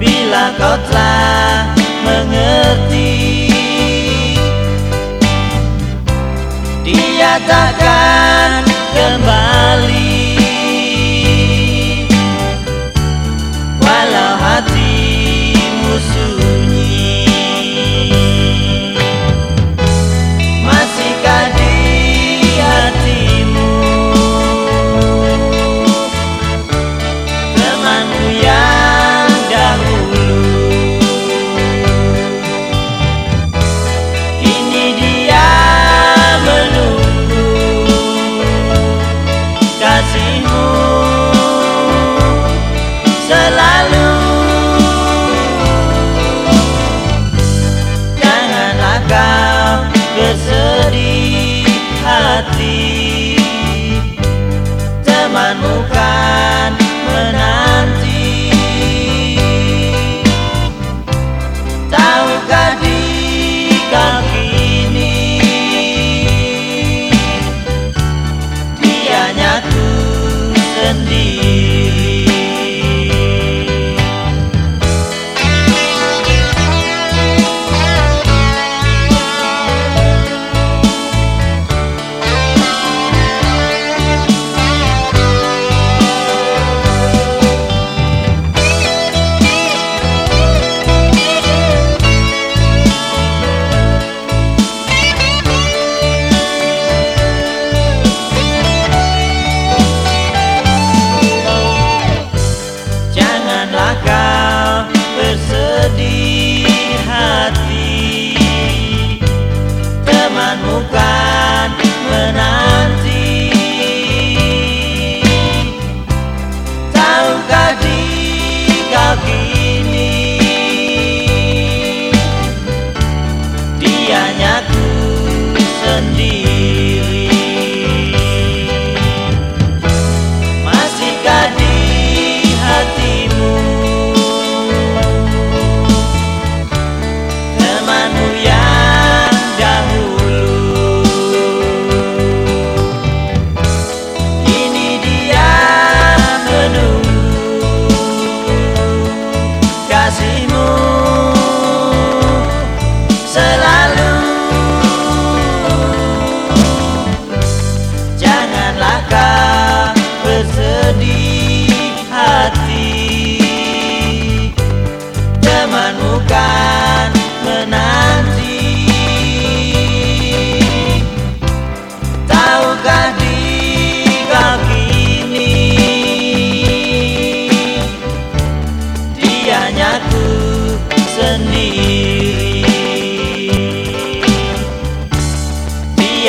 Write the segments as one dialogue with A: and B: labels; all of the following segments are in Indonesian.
A: Bila kau telah mengerti Dia takkan kembali. manuka like I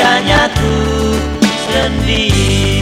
A: hanya ku sendiri.